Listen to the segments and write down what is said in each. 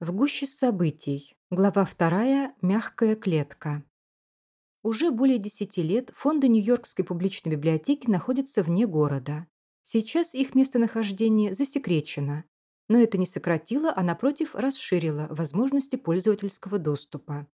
В гуще событий. Глава вторая. Мягкая клетка. Уже более десяти лет фонды Нью-Йоркской публичной библиотеки находятся вне города. Сейчас их местонахождение засекречено, но это не сократило, а напротив расширило возможности пользовательского доступа.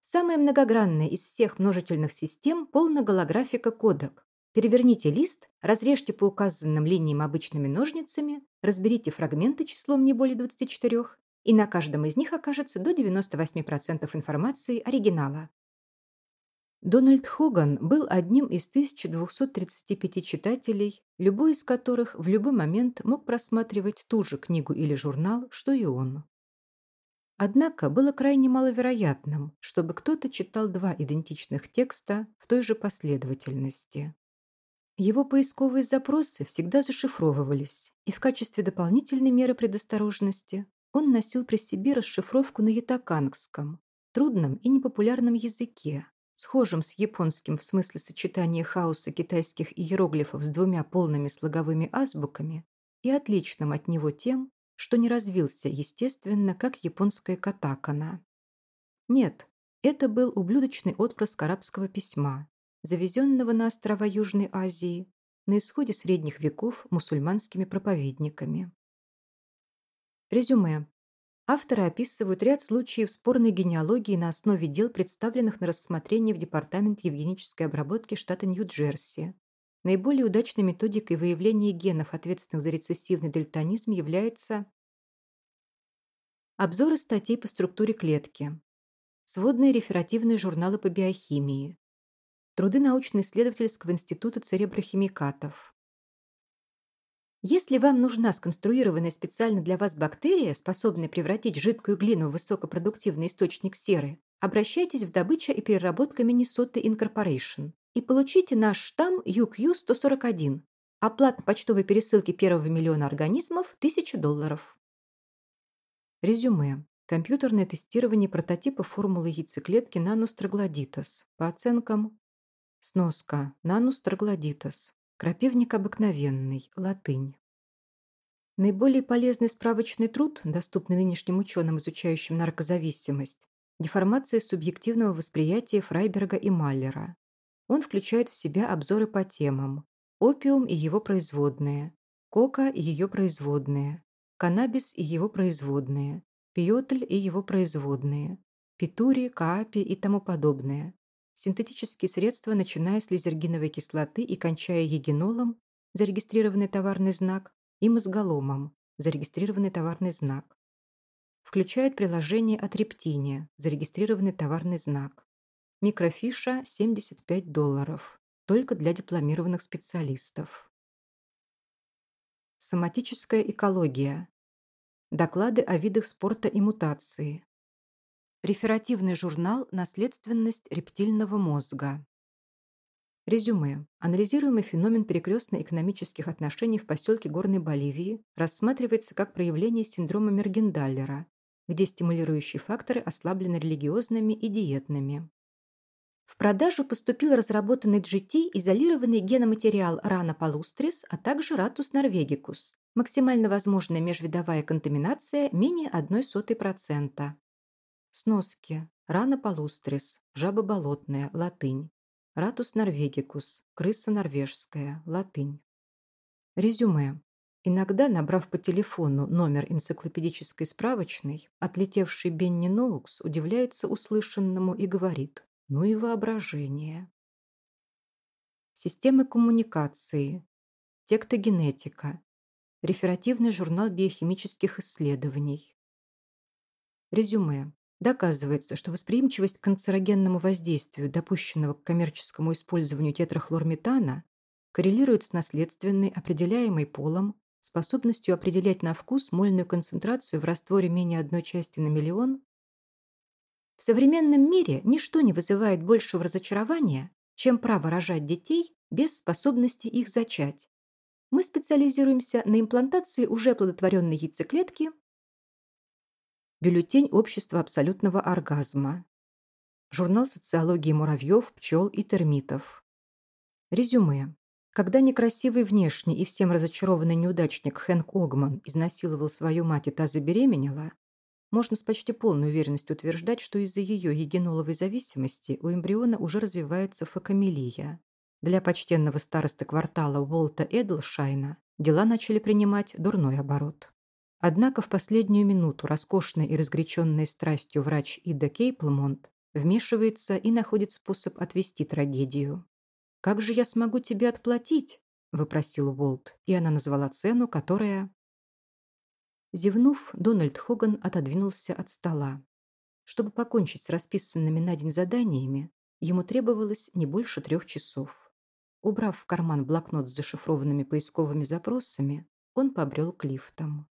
Самая многогранная из всех множительных систем – полноголографика кодек. Переверните лист, разрежьте по указанным линиям обычными ножницами, разберите фрагменты числом не более 24 и на каждом из них окажется до 98% информации оригинала. Дональд Хоган был одним из 1235 читателей, любой из которых в любой момент мог просматривать ту же книгу или журнал, что и он. Однако было крайне маловероятным, чтобы кто-то читал два идентичных текста в той же последовательности. Его поисковые запросы всегда зашифровывались, и в качестве дополнительной меры предосторожности он носил при себе расшифровку на ятакангском, трудном и непопулярном языке, схожем с японским в смысле сочетания хаоса китайских иероглифов с двумя полными слоговыми азбуками и отличным от него тем, что не развился, естественно, как японская катакана. Нет, это был ублюдочный отпрыск арабского письма, завезенного на острова Южной Азии на исходе средних веков мусульманскими проповедниками. Резюме. Авторы описывают ряд случаев спорной генеалогии на основе дел, представленных на рассмотрение в Департамент евгенической обработки штата Нью-Джерси. Наиболее удачной методикой выявления генов, ответственных за рецессивный дальтонизм, является обзоры статей по структуре клетки, сводные реферативные журналы по биохимии, труды научно-исследовательского института цереброхимикатов, если вам нужна сконструированная специально для вас бактерия, способная превратить жидкую глину в высокопродуктивный источник серы, обращайтесь в добыча и переработка Minnesota Incorporation и получите наш штамм UQ-141. Оплата почтовой пересылки первого миллиона организмов – 1000 долларов. Резюме. Компьютерное тестирование прототипа формулы яйцеклетки нанус троглодитас. По оценкам. Сноска. Нанус троглодитас. Крапивник обыкновенный, латынь. Наиболее полезный справочный труд, доступный нынешним ученым, изучающим наркозависимость, деформация субъективного восприятия Фрайберга и Маллера. Он включает в себя обзоры по темам опиум и его производные, кока и ее производные, каннабис и его производные, пиотль и его производные, питури, каапи и тому подобное, синтетические средства, начиная с лизергиновой кислоты и кончая егинолом, зарегистрированный товарный знак, и мозголомом, зарегистрированный товарный знак. Включает приложение от Рептиния, зарегистрированный товарный знак. Микрофиша 75 долларов, только для дипломированных специалистов. Соматическая экология. Доклады о видах спорта и мутации. Реферативный журнал «Наследственность рептильного мозга». Резюме. Анализируемый феномен перекрестно-экономических отношений в поселке Горной Боливии рассматривается как проявление синдрома Мергендаллера, где стимулирующие факторы ослаблены религиозными и диетными. В продажу поступил разработанный GT изолированный геноматериал Rana palustris, а также Ratus norvegicus. Максимально возможная межвидовая контаминация менее 0,01%. Сноски. Рана палустрис, жаба болотная, латынь. Ратус норвегикус, крыса норвежская, латынь. Резюме. Иногда, набрав по телефону номер энциклопедической справочной, отлетевший Бенни Ноукс удивляется услышанному и говорит «Ну и воображение». Системы коммуникации. Тектогенетика. Реферативный журнал биохимических исследований. Резюме. Доказывается, что восприимчивость к канцерогенному воздействию, допущенного к коммерческому использованию тетрахлорметана, коррелирует с наследственной, определяемой полом, способностью определять на вкус мольную концентрацию в растворе менее одной части на миллион. В современном мире ничто не вызывает большего разочарования, чем право рожать детей без способности их зачать. Мы специализируемся на имплантации уже оплодотворенной яйцеклетки Бюллетень общества абсолютного оргазма. Журнал социологии муравьев, пчел и термитов. Резюме. Когда некрасивый внешний и всем разочарованный неудачник Хэнк Огман изнасиловал свою мать и та забеременела, Можно с почти полной уверенностью утверждать, что из-за ее егеноловой зависимости у эмбриона уже развивается фокамелия. Для почтенного старосты квартала Уолта Эдлшайна дела начали принимать дурной оборот. Однако в последнюю минуту роскошная и разгоряченная страстью врач Ида Кейплмонт вмешивается и находит способ отвести трагедию. «Как же я смогу тебе отплатить?» – выпросил Уолт, и она назвала цену, которая Зевнув, Дональд Хоган отодвинулся от стола. Чтобы покончить с расписанными на день заданиями, ему требовалось не больше трех часов. Убрав в карман блокнот с зашифрованными поисковыми запросами, он побрел к лифтам.